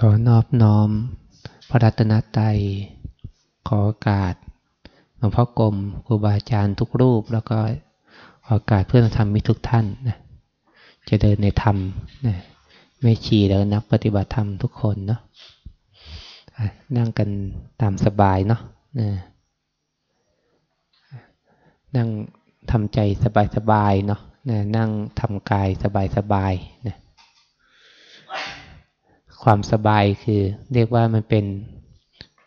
ขอนอบน้อม พระรัตนตรัยขอโอกาสหลวงพ่อกรมครูบาอาจารย์ทุกรูป แล้วก็ขอโอกาสเพื่อนธรรมมิทุกท่านนะจะเดินในธรรมนะไม่ชีแล้วนักปฏิบัติธรรมทุกคนเนาะนั่งกันตามสบายเนาะนั่งทำใจสบายๆเนาะนั่งทำกายสบายๆนะ ความสบายคือ เรียกว่ามันเป็น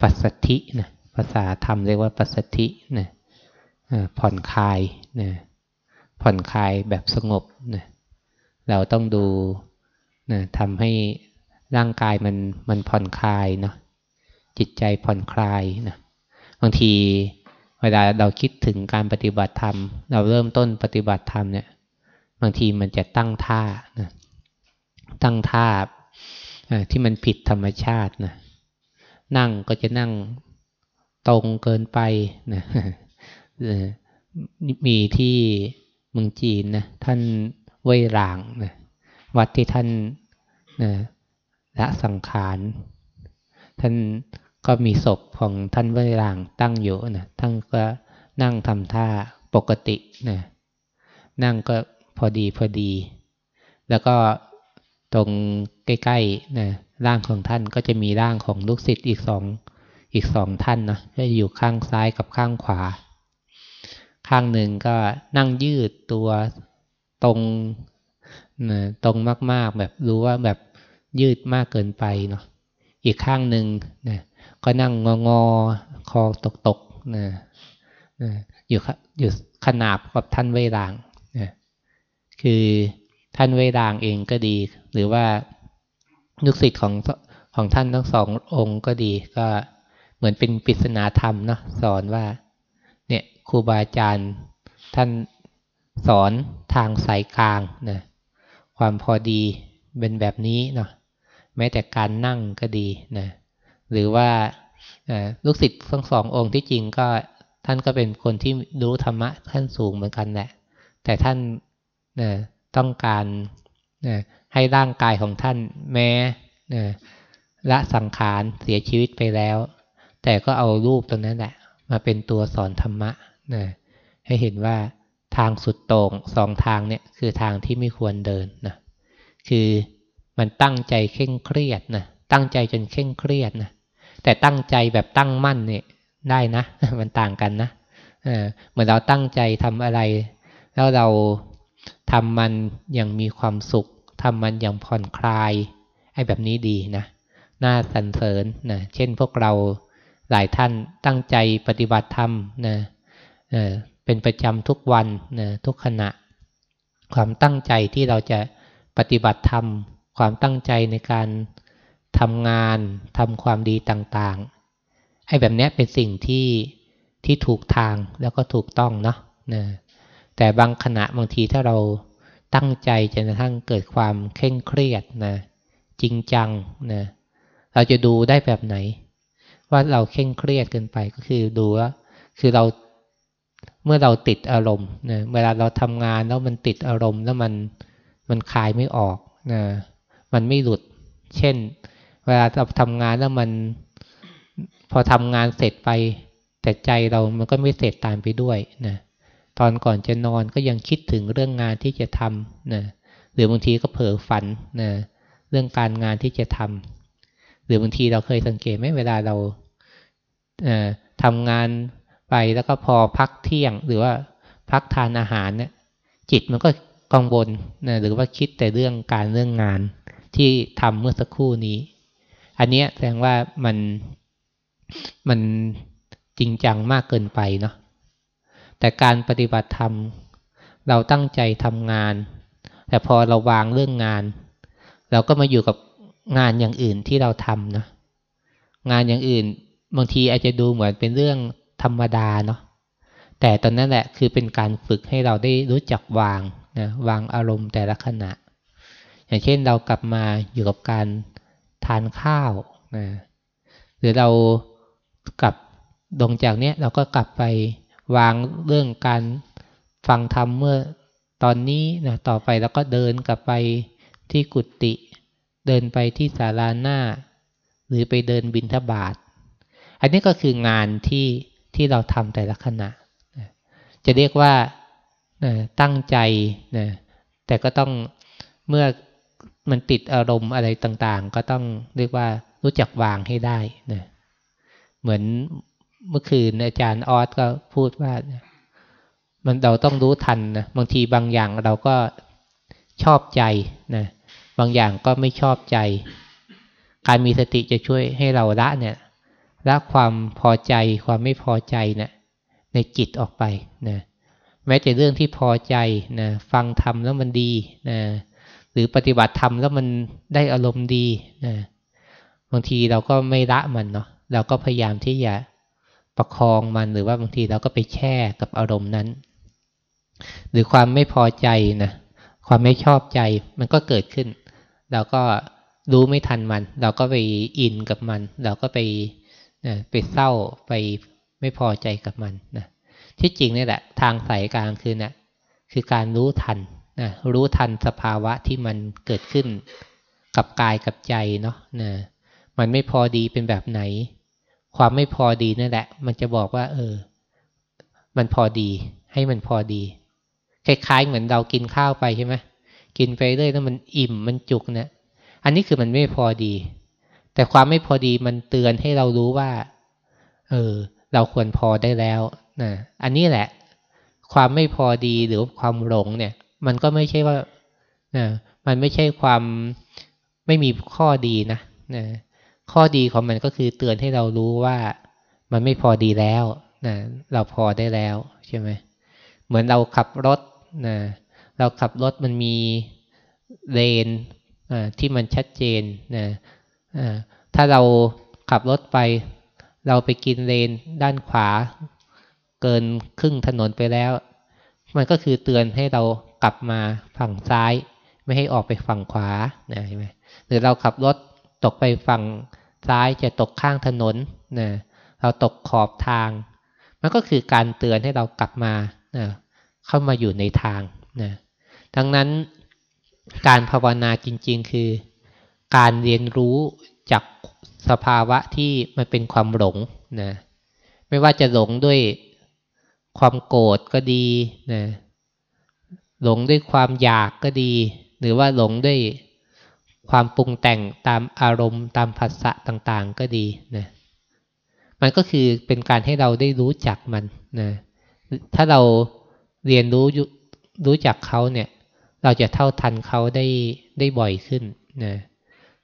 ปัสสธินะภาษาธรรมเรียกว่าปัสสธินะผ่อนคลายนะผ่อนคลายแบบสงบนะเราต้องดูนะทำให้ร่างกายมันมันผ่อนคลายเนาะจิตใจผ่อนคลายนะบางทีเวลาเราคิดถึงการปฏิบัติธรรม เราเริ่มต้นปฏิบัติธรรมเนี่ย บางทีมันจะตั้งท่านะตั้งท่า ที่มันผิดธรรมชาตินะนั่งก็จะนั่งตรงเกินไปนะมีที่เมืองจีนนะท่านเว่ยหลางนะวัดที่ท่านนะละสังขารท่านก็มีศพของท่านเว่ยหลางตั้งอยู่นะท่านก็นั่งทำท่าปกตินะนั่งก็พอดีพอดี แล้วก็ ตรงใกล้ๆนะร่างของท่านก็จะมีร่างของลูกศิษย์อีกสองอีกสองท่านนะก็อยู่ข้างซ้ายกับข้างขวา ข้างหนึ่งก็นั่งยืดตัวตรงนะตรงมากๆ แบบรู้ว่าแบบยืดมากเกินไปเนาะอีกข้างหนึ่งนะก็นั่งงองอคอตกๆนะนะอยู่อยู่ขนาบกับท่านเวรางนะคือ ท่านเวรางเองก็ดี หรือว่าลูกศิษย์ของของท่านทั้งสององค์ก็ดี ก็เหมือนเป็นปริศนาธรรมเนาะสอนว่า เนี่ยครูบาอาจารย์ท่านสอนทางสายกลางนะความพอดีเป็นแบบนี้เนาะแม้แต่การนั่งก็ดีนะหรือว่าลูกศิษย์ทั้งสององค์ที่จริงก็ท่านก็เป็นคนที่รู้ธรรมะท่านสูงเหมือนกันแหละ แต่ท่านนะ ต้องการนะให้ร่างกายของท่านแม้นะละสังขารเสียชีวิตไปแล้ว แต่ก็เอารูปตรงนั้นแหละ มาเป็นตัวสอนธรรมะนะให้เห็นว่าทางสุดโต่งสองทางเนี่ยคือทางที่ไม่ควรเดินนะคือมันตั้งใจเข่งเครียดนะตั้งใจจนเข่งเครียดนะแต่ตั้งใจแบบตั้งมั่นเนี่ยได้นะ มันต่างกันนะเหมือนเราตั้งใจทำอะไร แล้วเรา ทำมันอย่างมีความสุขทำมันอย่างผ่อนคลายไอ้แบบนี้ดีนะน่าสรรเสริญนะเช่นพวกเราหลายท่านตั้งใจปฏิบัติธรรมนะเเป็นประจำทุกวันนะทุกขณะ ความตั้งใจที่เราจะปฏิบัติธรรม ความตั้งใจในการทำงานทำความดีต่างๆไอ้แบบนี้เป็นสิ่งที่ที่ถูกทางแล้วก็ถูกต้องเนาะนะ แต่บางขณะบางทีถ้าเราตั้งใจจนกระทั่งเกิดความเคร่งเครียดนะ จริงจังนะเราจะดูได้แบบไหน ว่าเราเคร่งเครียดเกินไปก็คือดูว่าคือเราเมื่อเราติดอารมณ์นะเวลาเราทำงานแล้วมันติดอารมณ์แล้วมันมันคลายไม่ออกนะมันไม่หลุด เช่น เวลาเราทำงานแล้วมันพอทำงานเสร็จไป แต่ใจเรามันก็ไม่เสร็จตามไปด้วยนะ ตอนก่อนจะนอนก็ยังคิดถึงเรื่องงานที่จะทำนะหรือบางทีก็เผลอฝันนะเรื่องการงานที่จะทำหรือบางทีเราเคยสังเกตไหมเวลาเราทำงานไปแล้วก็พอพักเที่ยง หรือว่าพักทานอาหารเนี่ย จิตมันก็กังวลนะหรือว่าคิดแต่เรื่องการเรื่องงานที่ทำเมื่อสักครู่นี้ อันนี้แสดงว่ามันมันจริงจังมากเกินไปเนาะ แต่การปฏิบัติธรรม เราตั้งใจทำงาน แต่พอเราวางเรื่องงาน เราก็มาอยู่กับงานอย่างอื่นที่เราทำนะงานอย่างอื่น บางทีอาจจะดูเหมือนเป็นเรื่องธรรมดาเนาะแต่ตอนนั้นแหละคือเป็นการฝึกให้เราได้รู้จักวางนะวางอารมณ์แต่ละขณะ อย่างเช่นเรากลับมาอยู่กับการทานข้าวนะหรือเรากลับลงจากเนี้ยเราก็กลับไป วางเรื่องการฟังธรรมเมื่อตอนนี้นะต่อไปแล้วก็เดินกลับไปที่กุฏิเดินไปที่ศาลาหน้า หรือไปเดินบินทบาท อันนี้ก็คืองานที่ที่เราทำแต่ละขณะ จะเรียกว่าตั้งใจนะแต่ก็ต้องเมื่อมันติดอารมณ์อะไรต่างๆ ก็ต้องเรียกว่ารู้จักวางให้ได้นะเหมือน เมื่อคืนอาจารย์ออสก็พูดว่า มันเราต้องรู้ทันนะบางทีบางอย่างเราก็ชอบใจนะบางอย่างก็ไม่ชอบใจ การมีสติจะช่วยให้เราละเนี่ยละความพอใจความไม่พอใจเนะี่ยในจิตออกไปนะแม้แต่เรื่องที่พอใจนะฟังธรรมแล้วมันดีนะหรือปฏิบัติธรรมแล้วมันได้อารมณ์ดีนะบางทีเราก็ไม่ละมันเนาะเราก็พยายามที่จะ ประคองมันหรือว่าบางทีเราก็ไปแช่กับอารมณ์นั้น หรือความไม่พอใจนะความไม่ชอบใจมันก็เกิดขึ้น เราก็รู้ไม่ทันมัน เราก็ไปอินกับมัน เราก็ไปนะไปเศร้าไปไม่พอใจกับมันนะที่จริงนี่แหละ ทางสายกลางคือนะคือการรู้ทันนะรู้ทันสภาวะที่มันเกิดขึ้นกับกายกับใจเนาะนะมันไม่พอดีเป็นแบบไหน ความไม่พอดีนั่นแหละ มันจะบอกว่า เออ มันพอดี ให้มันพอดี คล้ายๆ เหมือนเรากินข้าวไปใช่ไหมกินไปเรื่อยแล้วมันอิ่มมันจุกเนะี่ยอันนี้คือมันไม่พอดี แต่ความไม่พอดีมันเตือนให้เรารู้ว่า เออ เราควรพอได้แล้วนะอันนี้แหละ ความไม่พอดีหรือความหลงเนี่ย มันก็ไม่ใช่ว่านะมันไม่ใช่ความไม่มีข้อดีนะนะ ข้อดีของมันก็คือเตือนให้เรารู้ว่ามันไม่พอดีแล้วนะเราพอได้แล้วใช่ไหมเหมือนเราขับรถนะเราขับรถมันมีเลนที่มันชัดเจนนะถ้าเราขับรถไป เราไปกินเลนด้านขวา เกินครึ่งถนนไปแล้ว มันก็คือเตือนให้เรากลับมาฝั่งซ้าย ไม่ให้ออกไปฝั่งขวานะใช่ไหมหรือเราขับรถตกไปฝั่ง ซ้ายจะตกข้างถนนนะเราตกขอบทาง มันก็คือการเตือนให้เรากลับมานะเข้ามาอยู่ในทางนะดังนั้นการภาวนาจริง ๆ คือ การเรียนรู้จากสภาวะที่มันเป็นความหลงนะไม่ว่าจะหลงด้วยความโกรธก็ดีนะหลงด้วยความอยากก็ดี หรือว่าหลงด้วย ความปรุงแต่งตามอารมณ์ ตามภาษะต่างๆ ก็ดีนะมันก็คือเป็นการให้เราได้รู้จักมันนะถ้าเราเรียนรู้รู้จักเขาเนี่ย เราจะเท่าทันเขาได้ได้บ่อยขึ้นนะ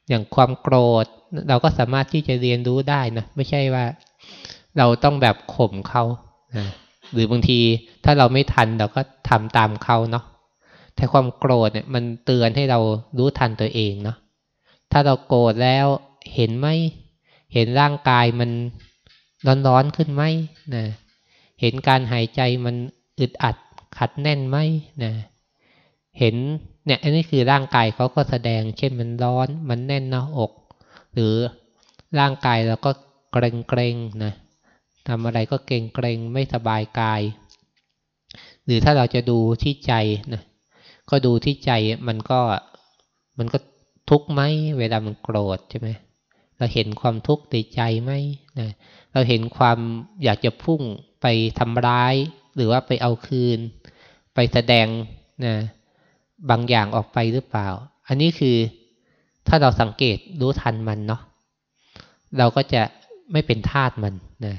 อย่างความโกรธเราก็สามารถที่จะเรียนรู้ได้นะไม่ใช่ว่าเราต้องแบบข่มเขานะหรือบางทีถ้าเราไม่ทันเราก็ทำตามเขาเนาะ แต่ความโกรธเนี่ยมันเตือนให้เรารู้ทันตัวเองเนาะถ้าเราโกรธแล้วเห็นไหมเห็นร่างกายมันร้อนๆขึ้นไหมนะเห็นการหายใจมันอึดอัดขัดแน่นไหมนะเห็นเนี่ยอันนี้คือร่างกายเขาก็แสดง เช่นมันร้อน มันแน่นหน้าอก หรือร่างกายเราก็เกรงเกรงนะทำอะไรก็เกรงเกรงไม่สบายกาย หรือถ้าเราจะดูที่ใจนะ ก็ดูที่ใจมันก็มันก็ทุกข์ไหมเวลามันโกรธใช่ไหมเราเห็นความทุกข์ในใจไหมนะเราเห็นความอยากจะพุ่งไปทำร้าย หรือว่าไปเอาคืน ไปแสดงนะบางอย่างออกไปหรือเปล่า อันนี้คือถ้าเราสังเกตรู้ทันมันเนาะเราก็จะไม่เป็นทาสมันนะ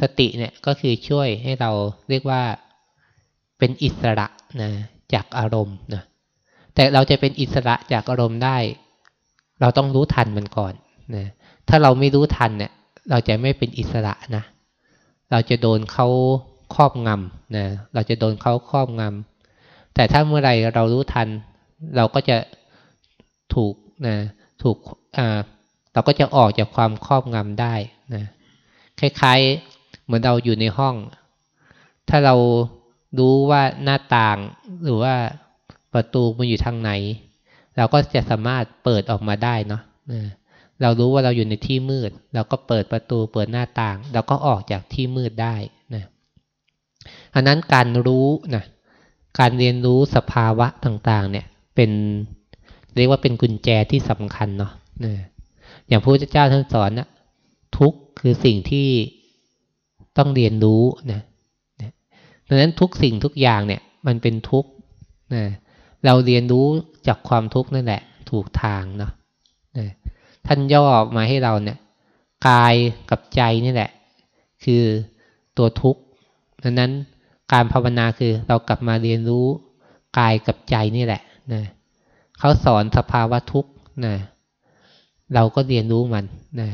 สติเนี่ยก็คือช่วยให้เราเรียกว่าเป็นอิสระนะ จากอารมณ์นะแต่เราจะเป็นอิสระจากอารมณ์ได้ เราต้องรู้ทันมันก่อนนะถ้าเราไม่รู้ทันเนี่ย เราจะไม่เป็นอิสระนะเราจะโดนเขาครอบงำนะเราจะโดนเขาครอบงำแต่ถ้าเมื่อไรเรารู้ทัน เราก็จะถูกนะถูกอ่าเราก็จะออกจากความครอบงำได้นะคล้ายๆ เหมือนเราอยู่ในห้อง ถ้าเรา รู้ว่าหน้าต่างหรือว่าประตูมันอยู่ทางไหน เราก็จะสามารถเปิดออกมาได้เนาะเรารู้ว่าเราอยู่ในที่มืด เราก็เปิดประตูเปิดหน้าต่าง เราก็ออกจากที่มืดได้นะอันนั้นการรู้นะการเรียนรู้สภาวะต่างๆ เนี่ย เป็นเรียกว่าเป็นกุญแจที่สำคัญเนาะนะอย่างพระพุทธเจ้าท่านสอนนะทุกคือสิ่งที่ต้องเรียนรู้นะ ดังนั้นทุกสิ่งทุกอย่างเนี่ย มันเป็นทุกข์นะเราเรียนรู้จากความทุกข์นั่นแหละ ถูกทางเนาะนะท่านย่อมาให้เราเนี่ย กายกับใจนี่แหละ คือตัวทุกข์ดังนั้นการภาวนาคือเรากลับมาเรียนรู้กายกับใจนี่แหละนะเขาสอนสภาวะทุกข์นะเราก็เรียนรู้มันนะ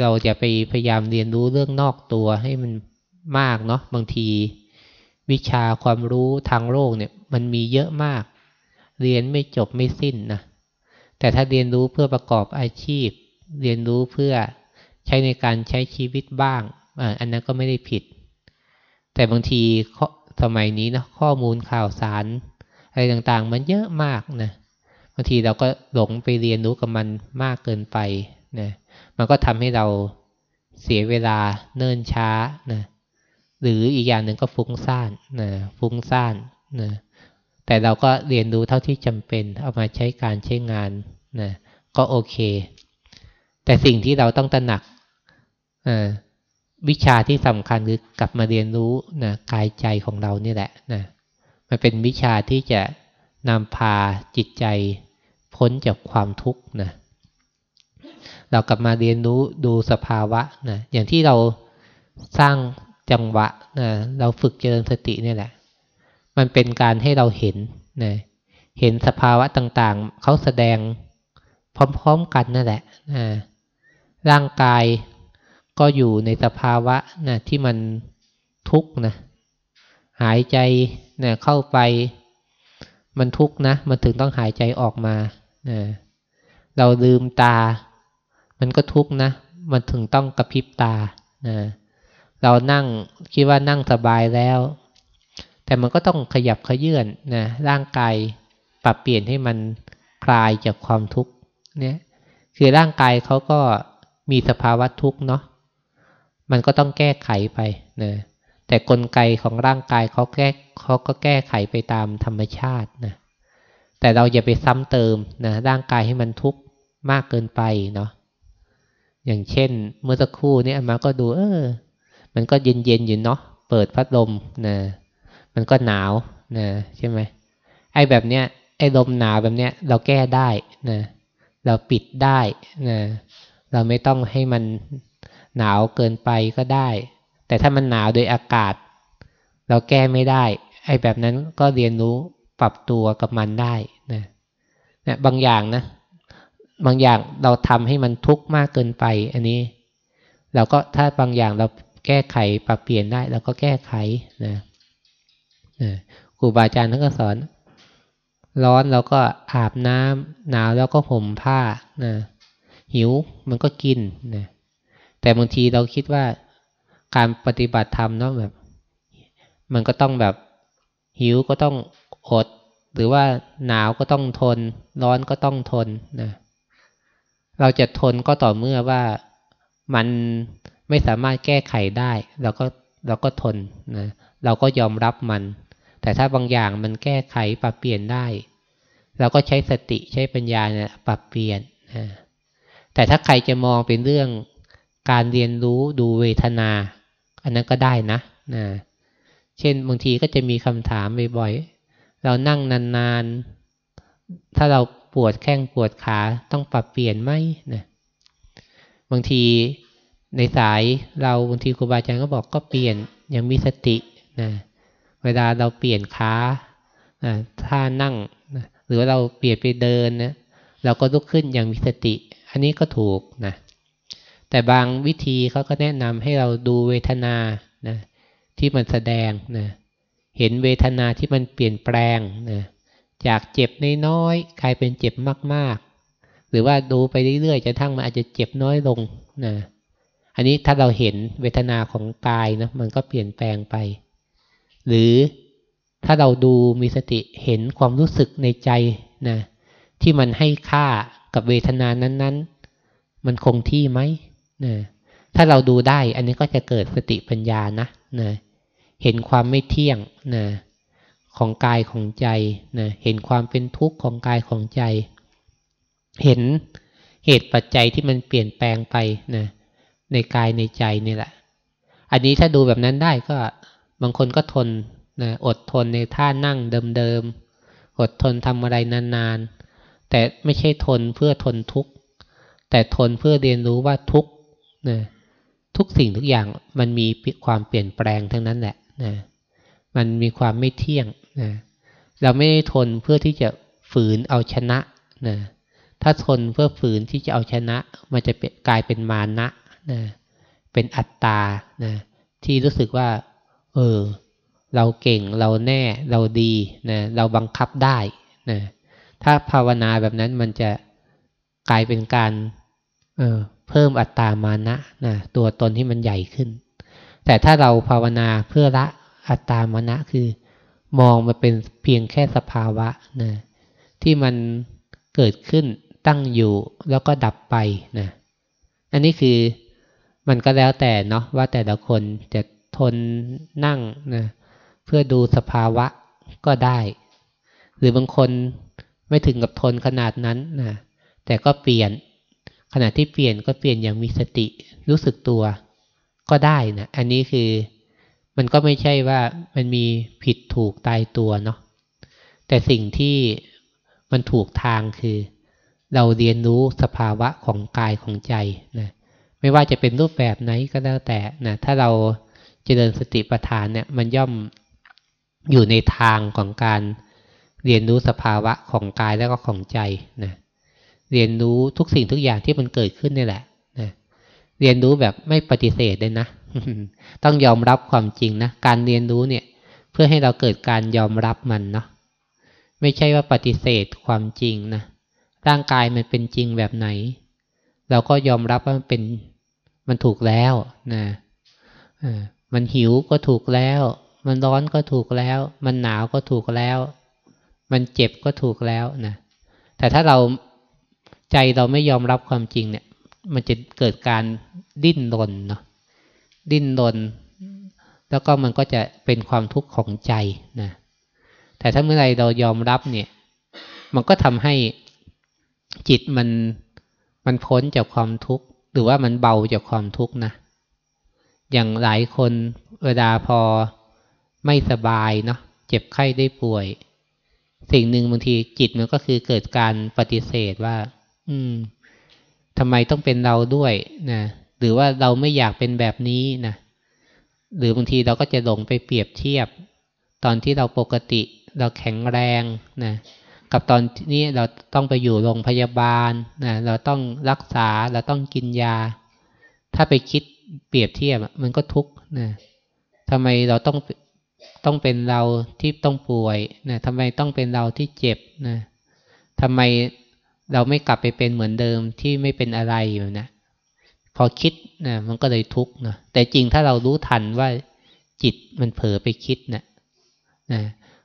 เราจะไปพยายามเรียนรู้เรื่องนอกตัวให้มัน มากเนาะบางที วิชาความรู้ทางโลกเนี่ย มันมีเยอะมาก เรียนไม่จบไม่สิ้นนะแต่ถ้าเรียนรู้เพื่อประกอบอาชีพ เรียนรู้เพื่อใช้ในการใช้ชีวิตบ้างอันนั้นก็ไม่ได้ผิด แต่บางทีสมัยนี้นะข้อมูลข่าวสาร อะไรต่างๆ มันเยอะมากนะบางทีเราก็หลงไปเรียนรู้กับมันมากเกินไปนะมันก็ทำให้เราเสียเวลาเนิ่นช้านะ หรืออีกอย่างหนึ่งก็ฟุ้งซ่านนะฟุ้งซ่านนะแต่เราก็เรียนรู้เท่าที่จำเป็น เอามาใช้การใช้งานนะก็โอเค แต่สิ่งที่เราต้องตระหนักวิชาที่สำคัญคือกลับมาเรียนรู้นะกายใจของเรานี่แหละนะมันเป็นวิชาที่จะนำพาจิตใจพ้นจากความทุกข์นะเรากลับมาเรียนรู้ดูสภาวะนะอย่างที่เราสร้าง จังหวะนะเราฝึกเจริญสตินี่แหละ มันเป็นการให้เราเห็นนะเห็นสภาวะต่างๆ เขาแสดงพร้อมๆกันนั่นแหละนะร่างกายก็อยู่ในสภาวะนะที่มันทุกข์นะหายใจนะเข้าไปมันทุกข์นะ มันถึงต้องหายใจออกมานะเราลืมตา มันก็ทุกข์นะ มันถึงต้องกระพริบตานะ เรานั่งคิดว่านั่งสบายแล้ว แต่มันก็ต้องขยับขยื่นนะร่างกายปรับเปลี่ยนให้มันคลายจากความทุกข์เนี่ยคือร่างกายเขาก็มีสภาวะทุกข์เนาะมันก็ต้องแก้ไขไปนะแต่กลไกของร่างกายเขาแก้เขาก็แก้ไขไปตามธรรมชาตินะแต่เราอย่าไปซ้ำเติมนะร่างกายให้มันทุกข์มากเกินไปเนาะอย่างเช่น เมื่อสักครู่นี้มาก็ดู เออ มันก็เย็นเย็นอยู่เนาะเปิดพัดลมนะมันก็หนาวนะใช่ไหมไอ้แบบเนี้ยไอ้ลมหนาวแบบเนี้ยเราแก้ได้นะเราปิดได้นะเราไม่ต้องให้มันหนาวเกินไปก็ได้ แต่ถ้ามันหนาวโดยอากาศ เราแก้ไม่ได้ ไอ้แบบนั้นก็เรียนรู้ปรับตัวกับมันได้นะนะบางอย่างนะ บางอย่างเราทำให้มันทุกข์มากเกินไป อันนี้ เราก็ถ้าบางอย่างเรา แก้ไขปรับเปลี่ยนได้เราก็แก้ไขนะนะครูบาอาจารย์ท่านก็สอน ร้อนเราก็อาบน้ำหนาวแล้วก็ห่มผ้านะหิวมันก็กินนะแต่บางทีเราคิดว่าการปฏิบัติธรรมเนาะแบบ มันก็ต้องแบบหิวก็ต้องอด หรือว่าหนาวก็ต้องทน ร้อนก็ต้องทนนะเราจะทนก็ต่อเมื่อว่ามัน ไม่สามารถแก้ไขได้เราก็เราก็ทนนะเราก็ยอมรับมัน แต่ถ้าบางอย่างมันแก้ไขปรับเปลี่ยนได้ เราก็ใช้สติใช้ปัญญาเนี่ยปรับเปลี่ยนนะแต่ถ้าใครจะมองเป็นเรื่องการเรียนรู้ดูเวทนา อันนั้นก็ได้นะนะเช่นบางทีก็จะมีคำถามบ่อยๆเรานั่งนานๆ ถ้าเราปวดแข้งปวดขาต้องปรับเปลี่ยนไหมนะบางที ในสายเราบางทีครูบาอาจารย์ก็บอกก็เปลี่ยนยังมีสตินะเวลาเราเปลี่ยนขาถ้านั่งนะหรือเราเปลี่ยนไปเดินนะเราก็ลุกขึ้นอย่างมีสติ อันนี้ก็ถูกนะแต่บางวิธีเขาก็แนะนำให้เราดูเวทนานะที่มันแสดงนะเห็นเวทนาที่มันเปลี่ยนแปลงนะจากเจ็บน้อยๆกลายเป็นเจ็บมากๆ หรือว่าดูไปเรื่อยๆจนทั้งมันอาจจะเจ็บน้อยลงนะ อันนี้ถ้าเราเห็นเวทนาของกายนะมันก็เปลี่ยนแปลงไป หรือถ้าเราดูมีสติเห็นความรู้สึกในใจนะที่มันให้ค่ากับเวทนานั้น ๆ มันคงที่ไหมนะถ้าเราดูได้อันนี้ก็จะเกิดสติปัญญานะนะเห็นความไม่เที่ยงนะของกายของใจนะเห็นความเป็นทุกข์ของกายของใจ เห็นเหตุปัจจัยที่มันเปลี่ยนแปลงไปนะ ในกายในใจนี่แหละ อันนี้ถ้าดูแบบนั้นได้ก็บางคนก็ทนนะอดทนในท่านั่งเดิมๆ อดทนทำอะไรนานๆ แต่ไม่ใช่ทนเพื่อทนทุกข์ แต่ทนเพื่อเรียนรู้ว่าทุกข์นะทุกสิ่งทุกอย่างมันมีความเปลี่ยนแปลงทั้งนั้นแหละนะมันมีความไม่เที่ยงนะเราไม่ได้ทนเพื่อที่จะฝืนเอาชนะนะถ้าทนเพื่อฝืนที่จะเอาชนะ มันจะกลายเป็นมานะ นะเป็นอัตตานะที่รู้สึกว่า เออ เราเก่งเราแน่เราดีนะเราบังคับได้นะถ้าภาวนาแบบนั้นมันจะกลายเป็นการเออเพิ่มอัตตามานะนะตัวตนที่มันใหญ่ขึ้น แต่ถ้าเราภาวนาเพื่อละอัตตามานะคือ มองมาเป็นเพียงแค่สภาวะนะที่มันเกิดขึ้นตั้งอยู่แล้วก็ดับไปนะอันนี้คือ มันก็แล้วแต่เนาะว่าแต่ละคนจะทนนั่งนะเพื่อดูสภาวะก็ได้ หรือบางคนไม่ถึงกับทนขนาดนั้นนะแต่ก็เปลี่ยนขณะที่เปลี่ยนก็เปลี่ยนอย่างมีสติรู้สึกตัวก็ได้นะอันนี้คือมันก็ไม่ใช่ว่ามันมีผิดถูกตายตัวเนาะแต่สิ่งที่มันถูกทางคือ เราเรียนรู้สภาวะของกายของใจนะ ไม่ว่าจะเป็นรูปแบบไหนก็แล้วแต่นะถ้าเราเจริญสติปัฏฐานเนี่ย มันย่อมอยู่ในทางของการเรียนรู้สภาวะของกายแล้วก็ของใจนะเรียนรู้ทุกสิ่งทุกอย่างที่มันเกิดขึ้นนี่แหละนะเรียนรู้แบบไม่ปฏิเสธเลยนะ ต้องยอมรับความจริงนะการเรียนรู้เนี่ย เพื่อให้เราเกิดการยอมรับมันเนาะไม่ใช่ว่าปฏิเสธความจริงนะร่างกายมันเป็นจริงแบบไหน เราก็ยอมรับว่ามันเป็นมันถูกแล้วนะมันหิวก็ถูกแล้ว มันร้อนก็ถูกแล้ว มันหนาวก็ถูกแล้ว มันเจ็บก็ถูกแล้วนะแต่ถ้าเราใจเราไม่ยอมรับความจริงเนี่ย มันจะเกิดการดิ้นรนเนาะดิ้นรนแล้วก็มันก็จะเป็นความทุกข์ของใจนะแต่ถ้าเมื่อไรเรายอมรับเนี่ย มันก็ทำให้จิตมัน มันพ้นจากความทุกข์ หรือว่ามันเบาจากความทุกข์นะ อย่างหลายคนเวลาพอไม่สบายเนาะเจ็บไข้ได้ป่วย สิ่งหนึ่งบางทีจิตมันก็คือเกิดการปฏิเสธว่า อืมทำไมต้องเป็นเราด้วยนะหรือว่าเราไม่อยากเป็นแบบนี้นะหรือบางทีเราก็จะหลงไปเปรียบเทียบ ตอนที่เราปกติเราแข็งแรงนะ กับตอนนี้เราต้องไปอยู่โรงพยาบาลนะเราต้องรักษาเราต้องกินยา ถ้าไปคิดเปรียบเทียบมันก็ทุกข์นะทำไมเราต้องต้องเป็นเราที่ต้องป่วยนะทำไมต้องเป็นเราที่เจ็บนะทำไมเราไม่กลับไปเป็นเหมือนเดิมที่ไม่เป็นอะไรอยู่นะพอคิดนะมันก็เลยทุกข์นะแต่จริงถ้าเรารู้ทันว่าจิตมันเผลอไปคิดนะนะ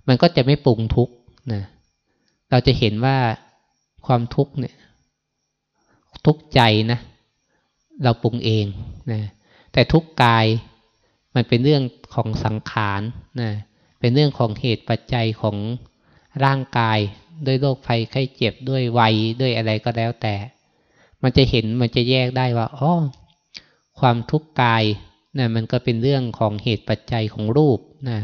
มันก็จะไม่ปรุงทุกข์นะ เราจะเห็นว่าความทุกข์เนี่ย ทุกใจนะ เราปรุงเองนะแต่ทุกกายมันเป็นเรื่องของสังขารนะเป็นเรื่องของเหตุปัจจัยของร่างกายด้วยโรคภัยไข้เจ็บด้วยวัยด้วยอะไรก็แล้วแต่ มันจะเห็นมันจะแยกได้ว่าอ๋อความทุกข์กายนะมันก็เป็นเรื่องของเหตุปัจจัยของรูปนะ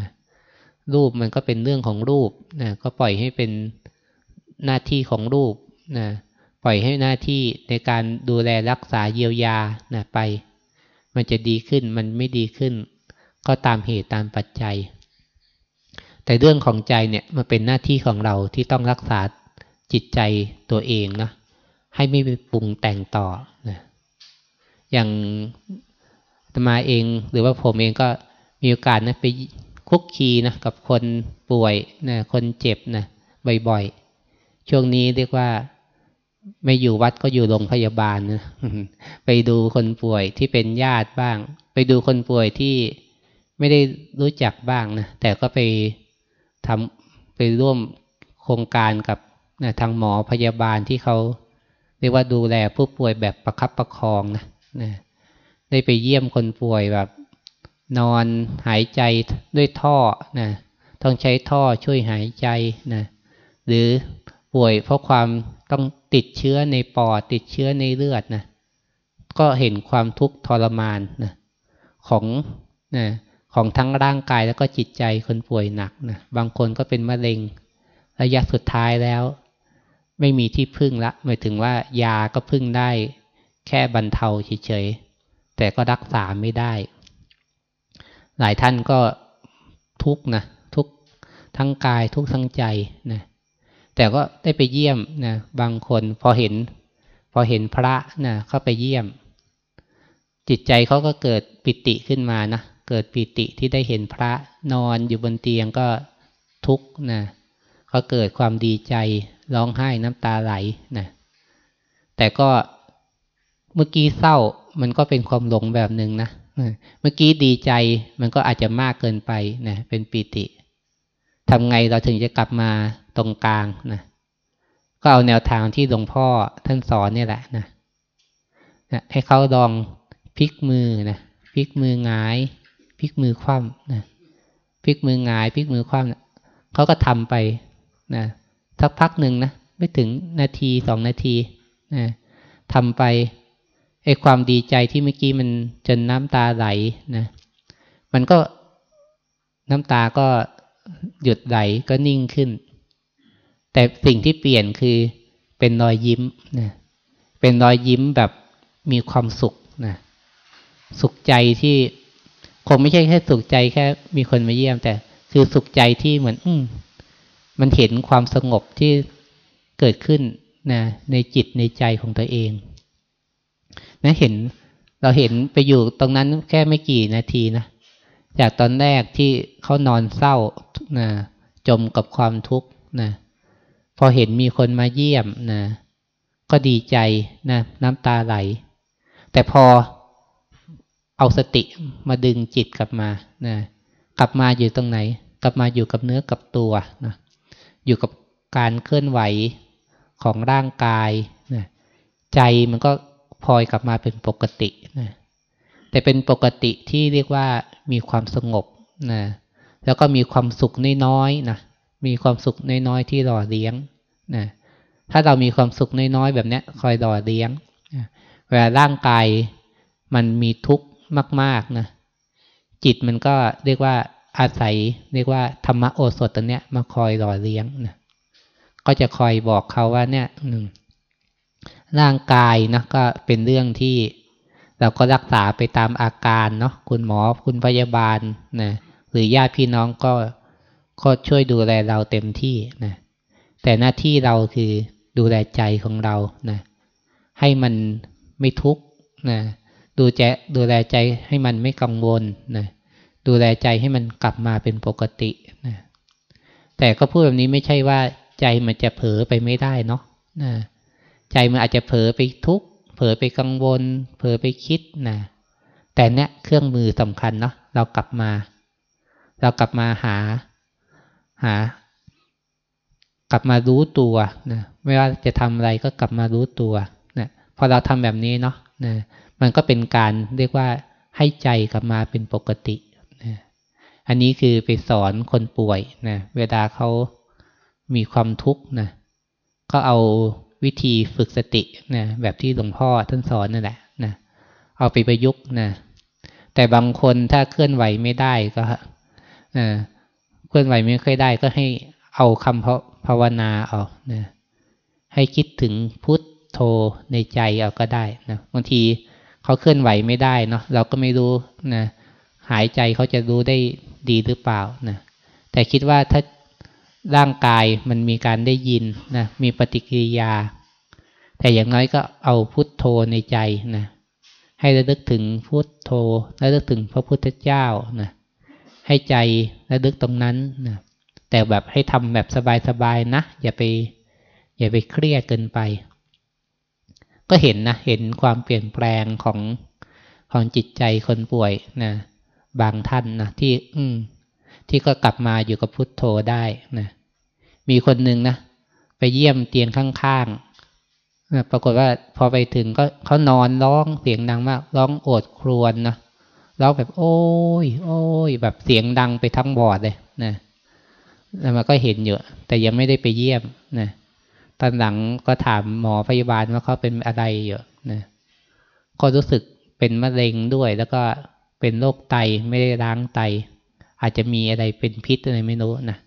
รูปมันก็เป็นเรื่องของรูปนะก็ปล่อยให้เป็น หน้าที่ของรูปนะปล่อยให้หน้าที่ในการดูแลรักษาเยียวยานะไป มันจะดีขึ้นมันไม่ดีขึ้น ก็ตามเหตุตามปัจจัย แต่เรื่องของใจเนี่ยมันเป็นหน้าที่ของเราที่ต้องรักษาจิตใจตัวเองนะให้ไม่ไปปรุงแต่งต่อนะอย่างตมาเองหรือว่าผมเองก็มีโอกาสนะไปคุกคีนะกับคนป่วยนะคนเจ็บนะบ่อยๆ ช่วงนี้เรียกว่าไม่อยู่วัดก็อยู่โรงพยาบาลนะไปดูคนป่วยที่เป็นญาติบ้าง ไปดูคนป่วยที่ไม่ได้รู้จักบ้างนะแต่ก็ไปทำไปร่วมโครงการกับนะทางหมอพยาบาลที่เขาเรียกว่าดูแลผู้ป่วยแบบประคับประคองนะนะได้ไปเยี่ยมคนป่วยแบบ นอนหายใจด้วยท่อนะต้องใช้ท่อช่วยหายใจนะหรือ ป่วยเพราะความต้องติดเชื้อในปอดติดเชื้อในเลือดนะก็เห็นความทุกข์ทรมานนะของนะของทั้งร่างกายแล้วก็จิตใจคนป่วยหนักนะบางคนก็เป็นมะเร็งระยะสุดท้ายแล้ว ไม่มีที่พึ่งละหมายถึงว่ายาก็พึ่งได้ แค่บรรเทาเฉยๆแต่ก็รักษาไม่ได้ หลายท่านก็ทุกนะทุกทั้งกายทุกทั้งใจนะ แต่ก็ได้ไปเยี่ยมนะบางคนพอเห็น พอเห็นพระนะเข้าไปเยี่ยม จิตใจเขาก็เกิดปิติขึ้นมานะเกิดปิติที่ได้เห็นพระนอนอยู่บนเตียงก็ทุกข์นะก็เกิดความดีใจร้องไห้น้ำตาไหลนะแต่ก็เมื่อกี้เศร้ามันก็เป็นความหลงแบบหนึ่งนะเมื่อกี้ดีใจมันก็อาจจะมากเกินไปนะเป็นปิติ ทำไงเราถึงจะกลับมาตรงกลางนะก็เอาแนวทางที่หลวงพ่อท่านสอนนี่แหละนะนะให้เขาลองพลิกมือนะพลิกมือหงายพลิกมือคว่ำนะพลิกมือหงายพลิกมือคว่ำนะเขาก็ทำไปนะสักพักหนึ่งนะไม่ถึงนาทีสองนาทีนะทำไปไอความดีใจที่เมื่อกี้มันจนน้ำตาไหลนะมันก็น้ำตาก็ หยุดไหลก็นิ่งขึ้น แต่สิ่งที่เปลี่ยนคือเป็นรอยยิ้มนะเป็นรอยยิ้มแบบมีความสุขนะสุขใจที่คงไม่ใช่แค่สุขใจแค่มีคนมาเยี่ยม แต่คือสุขใจที่เหมือน อืมมันเห็นความสงบที่เกิดขึ้นนะในจิตในใจของตัวเองนะเห็นเราเห็นไปอยู่ตรงนั้นแค่ไม่กี่นาทีนะ จากตอนแรกที่เขานอนเศร้านะจมกับความทุกข์นะพอเห็นมีคนมาเยี่ยมนะก็ดีใจนะน้ำตาไหล แต่พอเอาสติมาดึงจิตกลับมานะกลับมาอยู่ตรงไหน กลับมาอยู่กับเนื้อกับตัวนะอยู่กับการเคลื่อนไหวของร่างกายนะใจมันก็พลอยกลับมาเป็นปกตินะ แต่เป็นปกติที่เรียกว่ามีความสงบนะแล้วก็มีความสุขน้อยๆนะมีความสุขน้อยๆที่หล่อเลี้ยงนะถ้าเรามีความสุขน้อยๆแบบนี้คอยหล่อเลี้ยงนะเวลาร่างกายมันมีทุกข์มากๆนะจิตมันก็เรียกว่าอาศัย เรียกว่าธรรมโอสถตัวเนี้ยมาคอยหล่อเลี้ยงนะก็จะคอยบอกเขาว่าเนี่ยหนึ่งร่างกายนะก็เป็นเรื่องที่ เราก็รักษาไปตามอาการเนาะคุณหมอคุณพยาบาลนะหรือญาติพี่น้องก็ก็ช่วยดูแลเราเต็มที่นะแต่หน้าที่เราคือดูแลใจของเรานะให้มันไม่ทุกข์นะดูแจดูแลใจให้มันไม่กังวลนะดูแลใจให้มันกลับมาเป็นปกตินะแต่ก็พูดแบบนี้ไม่ใช่ว่าใจมันจะเผลอไปไม่ได้เนาะนะใจมันอาจจะเผลอไปทุกข์ เผลอไปกังวล เผลอไปคิดนะแต่เนี้ยเครื่องมือสำคัญเนาะเรากลับมา เรากลับมาหาหา กลับมารู้ตัวนะไม่ว่าจะทำอะไรก็กลับมารู้ตัวนะพอเราทำแบบนี้เนาะนะมันก็เป็นการเรียกว่าให้ใจกลับมาเป็นปกตินะอันนี้คือไปสอนคนป่วยนะเวลาเขามีความทุกข์นะก็เอา วิธีฝึกสตินะแบบที่หลวงพ่อท่านสอนนั่นแหละนะเอาไปประยุกต์นะแต่บางคนถ้าเคลื่อนไหวไม่ได้ก็นะเคลื่อนไหวไม่ค่อยได้ก็ให้เอาคำภาวนาเอานะให้คิดถึงพุทโธในใจเอาก็ได้นะบางทีเขาเคลื่อนไหวไม่ได้เนาะเราก็ไม่รู้นะหายใจเขาจะรู้ได้ดีหรือเปล่านะแต่คิดว่าถ้า ร่างกายมันมีการได้ยินนะมีปฏิกิริยา แต่อย่างน้อยก็เอาพุทโธในใจนะให้ระลึกถึงพุทโธระลึกถึงพระพุทธเจ้านะให้ใจระลึกตรงนั้นนะแต่แบบให้ทำแบบสบายๆนะ อย่าไป อย่าไปเครียดเกินไป ก็เห็นนะ เห็นความเปลี่ยนแปลงของของจิตใจคนป่วยนะบางท่านนะที่ อืม ที่ก็กลับมาอยู่กับพุทโธได้นะมีคนหนึ่งนะไปเยี่ยมเตียงข้างๆนะปรากฏว่าพอไปถึงก็เขานอนร้องเสียงดังมากร้องโอดครวญนะร้องแบบโอ้ย โอ้ย แบบเสียงดังไปทั้งบอดเลยนะแล้วมันก็เห็นอยู่ แต่ยังไม่ได้ไปเยี่ยมนะตอนหลังก็ถามหมอพยาบาลว่าเขาเป็นอะไรอยู่นะก็รู้สึกเป็นมะเร็งด้วย แล้วก็เป็นโรคไตไม่ได้ล้างไต อาจจะมีอะไรเป็นพิษอะไรไม่รู้นะ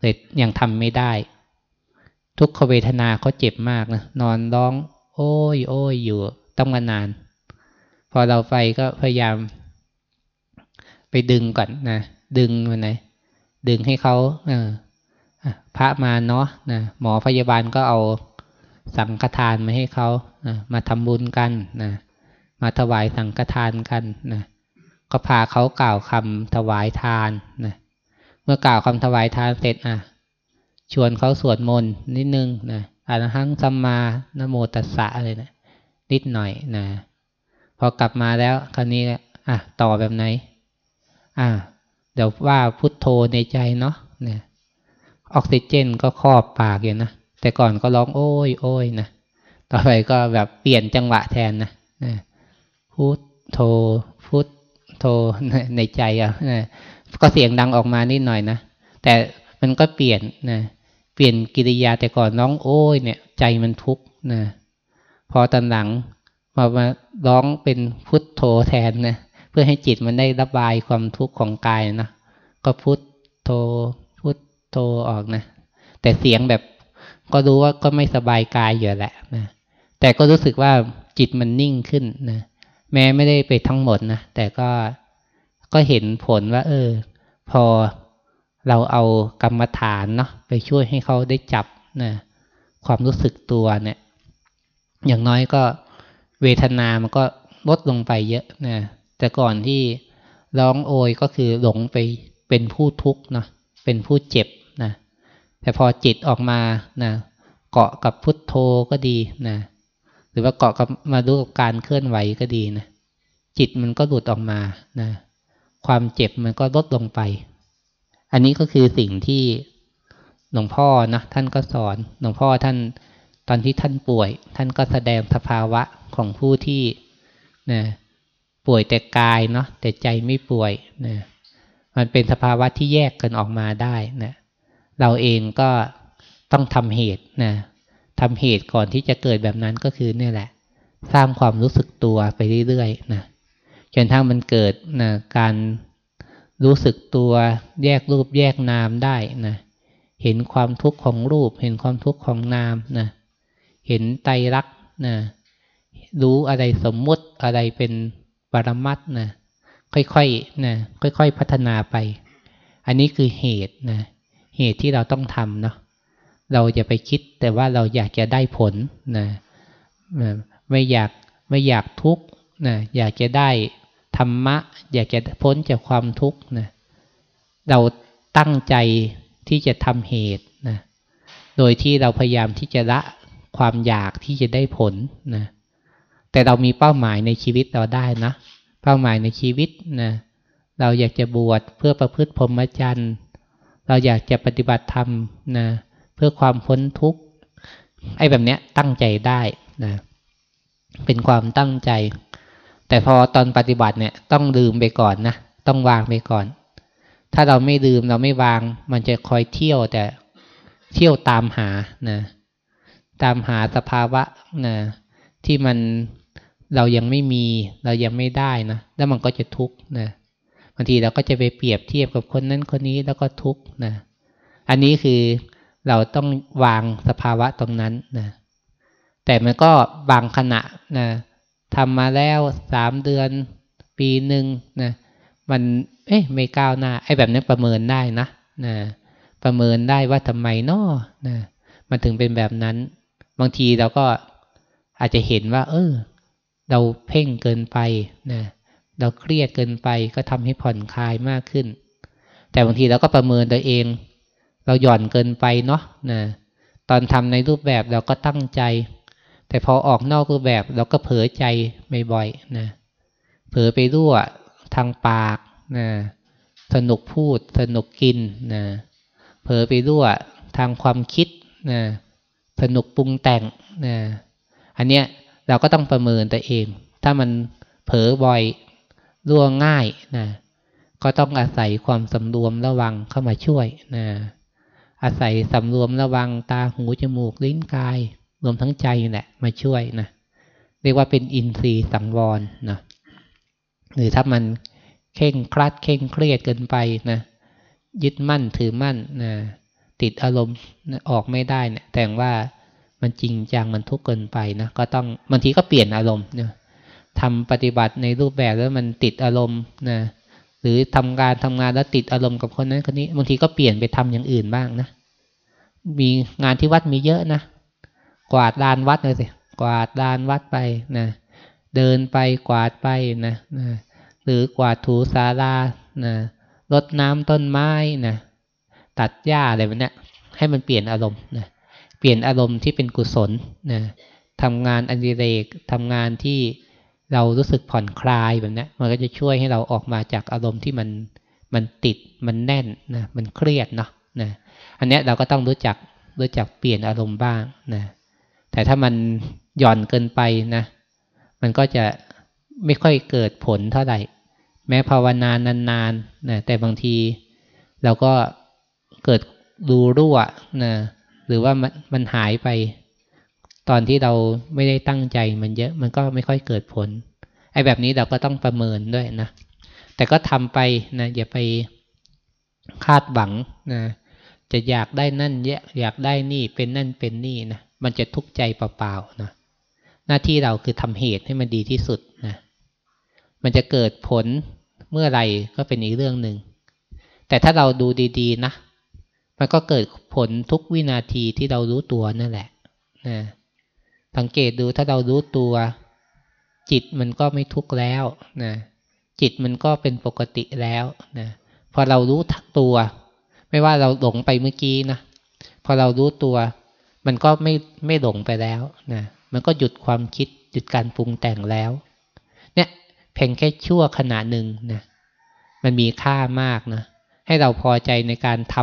เลยยังทำไม่ได้ ทุกขเวทนาเขาเจ็บมากนะนอนร้อง โอ้ยโอ้ยอยู่ต้องมานาน พอเราไปก็พยายาม ไปดึงก่อนนะดึงมันไหนดึงให้เขาเออพระมาเนาะนะหมอพยาบาลก็เอาสังฆทานมาให้เขานะมาทำบุญกันนะมาถวายสังฆทานกันนะ ก็พาเขากล่าวคำถวายทานนะเมื่อกล่าวคำถวายทานเสร็จอะชวนเขาสวดมนต์นิดนึงนะอรหังสัมมานโมตัสสะอะไรนะนิดหน่อยนะพอกลับมาแล้วคราวนี้อะต่อแบบไหน อะเดี๋ยวว่าพุทโธในใจเนาะเนี่ยออกซิเจนก็ครอบปากอยู่นะแต่ก่อนก็ร้องโอ้ยโอ้ยนะต่อไปก็แบบเปลี่ยนจังหวะแทนนะพุทโธ โธในใจอะก็เสียงดังออกมานิดหน่อยนะ แต่มันก็เปลี่ยนนะเปลี่ยนกิริยาแต่ก่อนร้องโอ้ยเนี่ย ใจมันทุกข์นะพอตอนหลังมามาร้องเป็นพุทโธแทนนะเพื่อให้จิตมันได้ระบายความทุกข์ของกายนะก็พุทโธพุทโธออกนะแต่เสียงแบบก็รู้ว่าก็ไม่สบายกายอยู่แหละนะแต่ก็รู้สึกว่าจิตมันนิ่งขึ้นนะ แม้ไม่ได้ไปทั้งหมดนะแต่ก็ก็เห็นผลว่า เออ พอเราเอากรรมฐานเนาะไปช่วยให้เขาได้จับนะความรู้สึกตัวเนี่ย อย่างน้อยก็เวทนามันก็ลดลงไปเยอะนะแต่ก่อนที่ร้องโอยก็คือหลงไปเป็นผู้ทุกข์นะเป็นผู้เจ็บนะแต่พอจิตออกมานะเกาะกับพุทโธก็ดีนะ หรือว่าเกาะกับมาดูกับการเคลื่อนไหวก็ดีนะจิตมันก็หลุดออกมานะความเจ็บมันก็ลดลงไป อันนี้ก็คือสิ่งที่หลวงพ่อนะท่านก็สอนหลวงพ่อท่านตอนที่ท่านป่วย ท่านก็แสดงสภาวะของผู้ที่นะป่วยแต่กายเนาะแต่ใจไม่ป่วยนะมันเป็นสภาวะที่แยกกันออกมาได้นะเราเองก็ต้องทำเหตุนะ ทำเหตุก่อนที่จะเกิดแบบนั้นก็คือเนี่ยแหละ สร้างความรู้สึกตัวไปเรื่อยๆนะจนทั้งมันเกิดนะการรู้สึกตัวแยกรูปแยกนามได้นะเห็นความทุกข์ของรูป เห็นความทุกข์ของนามนะเห็นไตรักนะรู้อะไรสมมุติอะไรเป็นปรมัตนะค่อยๆนะค่อยๆพัฒนาไป อันนี้คือเหตุนะเหตุที่เราต้องทำเนาะ เราจะไปคิดแต่ว่าเราอยากจะได้ผลนะไม่อยากไม่อยากทุกข์นะอยากจะได้ธรรมะ อยากจะพ้นจากความทุกข์นะเราตั้งใจที่จะทำเหตุนะโดยที่เราพยายามที่จะละความอยากที่จะได้ผลนะแต่เรามีเป้าหมายในชีวิตเราได้นะเป้าหมายในชีวิตนะเราอยากจะบวชเพื่อประพฤติพรหมจรรย์ เราอยากจะปฏิบัติธรรมนะเพื่อความพ้นทุกข์ไอ้แบบเนี้ยตั้งใจได้นะเป็นความตั้งใจ แต่พอตอนปฏิบัติเนี่ยต้องลืมไปก่อนนะต้องวางไปก่อน ถ้าเราไม่ลืมเราไม่วาง มันจะคอยเที่ยวแต่เที่ยวตามหานะตามหาสภาวะนะที่มันเรายังไม่มีเรายังไม่ได้นะแล้วมันก็จะทุกข์นะบางทีเราก็จะไปเปรียบเทียบกับคนนั้นคนนี้แล้วก็ทุกข์นะอันนี้คือ เราต้องวางสภาวะตรงนั้นนะแต่มันก็บางขณะนะทำมาแล้วสามเดือน ปีหนึ่งนะมันเอ๊ะไม่ก้าวหน้าไอ้แบบนี้ประเมินได้นะนะประเมินได้ว่าทำไมนาะนะมันถึงเป็นแบบนั้น บางทีเราก็อาจจะเห็นว่า เออ เราเพ่งเกินไปนะเราเครียดเกินไปก็ทำให้ผ่อนคลายมากขึ้น แต่บางทีเราก็ประเมินตัวเอง เราหย่อนเกินไปเนาะนะตอนทำในรูปแบบเราก็ตั้งใจ แต่พอออกนอกรูปแบบเราก็เผลอใจบ่อยๆนะเผลอไปรั่วทางปากนะสนุกพูด สนุกกินนะเผลอไปรั่วทางความคิดนะสนุกปรุงแต่งนะอันเนี้ยเราก็ต้องประเมินตัวเอง ถ้ามันเผลอบ่อยรั่วง่ายนะก็ต้องอาศัยความสำรวมระวังเข้ามาช่วยนะ อาศัยสำรวมระวังตาหูจมูกลิ้นกาย รวมทั้งใจแหละ มาช่วยนะเรียกว่าเป็นอินทรีย์สังวรนะหรือถ้ามันเข่งครัดเข่งเครียดเกินไปนะยึดมั่นถือมั่นนะติดอารมณ์ออกไม่ได้เนะี่ยแต่ว่ามันจริงจังมันทุกข์เกินไปนะก็ต้องบางทีก็เปลี่ยนอารมณ์นะทำปฏิบัติในรูปแบบแล้วมันติดอารมณ์นะ หรือทำการทำงานแล้วติดอารมณ์กับคนนั้นคนนี้บางทีก็เปลี่ยนไปทำอย่างอื่นบ้างนะมีงานที่วัดมีเยอะนะกวาดลานวัดเลยสิกวาดลานวัดไปนะเดินไปกวาดไปนะนะหรือกวาดถูศาลานะรดน้ำต้นไม้นะตัดหญ้าอะไรแบบนี้ให้มันเปลี่ยนอารมณ์นะเปลี่ยนอารมณ์ที่เป็นกุศลนะทำงานอันดิเรกทำงานที่ เรารู้สึกผ่อนคลายแบบนี้มันก็จะช่วยให้เราออกมาจากอารมณ์ที่มันมันติดมันแน่นนะมันเครียดเนาะนะอันนี้เราก็ต้องรู้จักรู้จักเปลี่ยนอารมณ์บ้างนะแต่ถ้ามันหย่อนเกินไปนะ มันก็จะไม่ค่อยเกิดผลเท่าไหร่ แม้ภาวนานานๆนะแต่บางทีเราก็เกิดดูรั่วนะหรือว่ามันมันหายไป ตอนที่เราไม่ได้ตั้งใจมันเยอะมันก็ไม่ค่อยเกิดผลไอ้แบบนี้เราก็ต้องประเมินด้วยนะ แต่ก็ทำไปนะอย่าไปคาดหวังนะจะอยากได้นั่นเยอยากได้นี่เป็นนั่นเป็นนี่นะมันจะทุกข์ใจเปล่าๆนะหน้าที่เราคือทำเหตุให้มันดีที่สุดนะมันจะเกิดผลเมื่อไรก็เป็นอีกเรื่องหนึ่งแต่ถ้าเราดูดี ๆ นะ มันก็เกิดผลทุกวินาทีที่เรารู้ตัวนั่นแหละนะ สังเกตดูถ้าเรารู้ตัว จิตมันก็ไม่ทุกข์แล้วนะจิตมันก็เป็นปกติแล้วนะพอเรารู้ทักตัว ไม่ว่าเราหลงไปเมื่อกี้นะพอเรารู้ตัว มันก็ไม่ไม่หลงไปแล้วนะมันก็หยุดความคิดหยุดการปรุงแต่งแล้ว เนี่ยเพียงแค่ชั่วขณะหนึ่งนะมันมีค่ามากนะให้เราพอใจในการท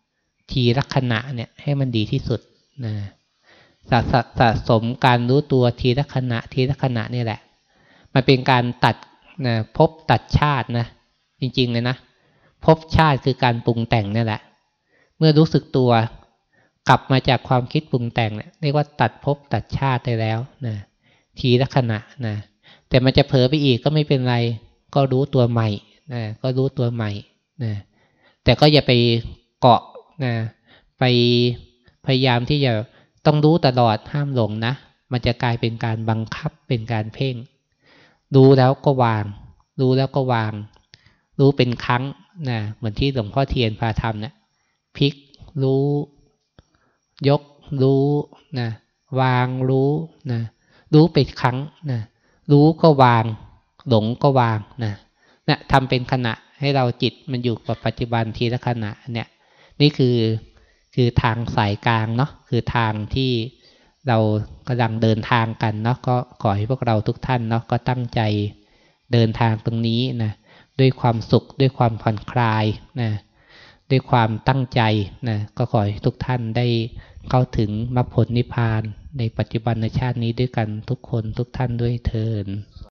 ำทีลักษณะเนี่ยให้มันดีที่สุดนะ สะสะสะสมการรู้ตัวทีละขณะทีละขณะนี่แหละ มันเป็นการตัดนะพบตัดชาตินะ จริงๆเลยนะพบชาติคือการปรุงแต่งนี่แหละ เมื่อรู้สึกตัวกลับมาจากความคิดปรุงแต่งเนี่ยเรียกว่าตัดพบตัดชาติได้แล้วนะทีละขณะนะแต่มันจะเผลอไปอีกก็ไม่เป็นไร ก็รู้ตัวใหม่นะก็รู้ตัวใหม่นะแต่ก็อย่าไปเกาะนะไปพยายามที่จะ ต้องรู้ตลอดห้ามหลงนะ มันจะกลายเป็นการบังคับเป็นการเพ่ง รู้แล้วก็วาง รู้แล้วก็วาง รู้เป็นครั้งนะเหมือนที่หลวงพ่อเทียนพาทำเนะพลิกรู้ ยกรู้นะวางรู้นะรู้เป็นครั้งนะรู้ก็วาง หลงก็วางนะนะทำเป็นขณะให้เราจิตมันอยู่กับปัจจุบันทีละขณะเนี่ย นี่คือ คือทางสายกลางเนาะคือทางที่เรากำลังเดินทางกันเนาะก็ขอให้พวกเราทุกท่านเนาะก็ตั้งใจเดินทางตรงนี้นะด้วยความสุขด้วยความผ่อนคลายนะด้วยความตั้งใจนะก็ขอให้ทุกท่านได้เข้าถึงมรรคผลนิพพานในปัจจุบันในชาตินี้ด้วยกันทุกคนทุกท่านด้วยเทอ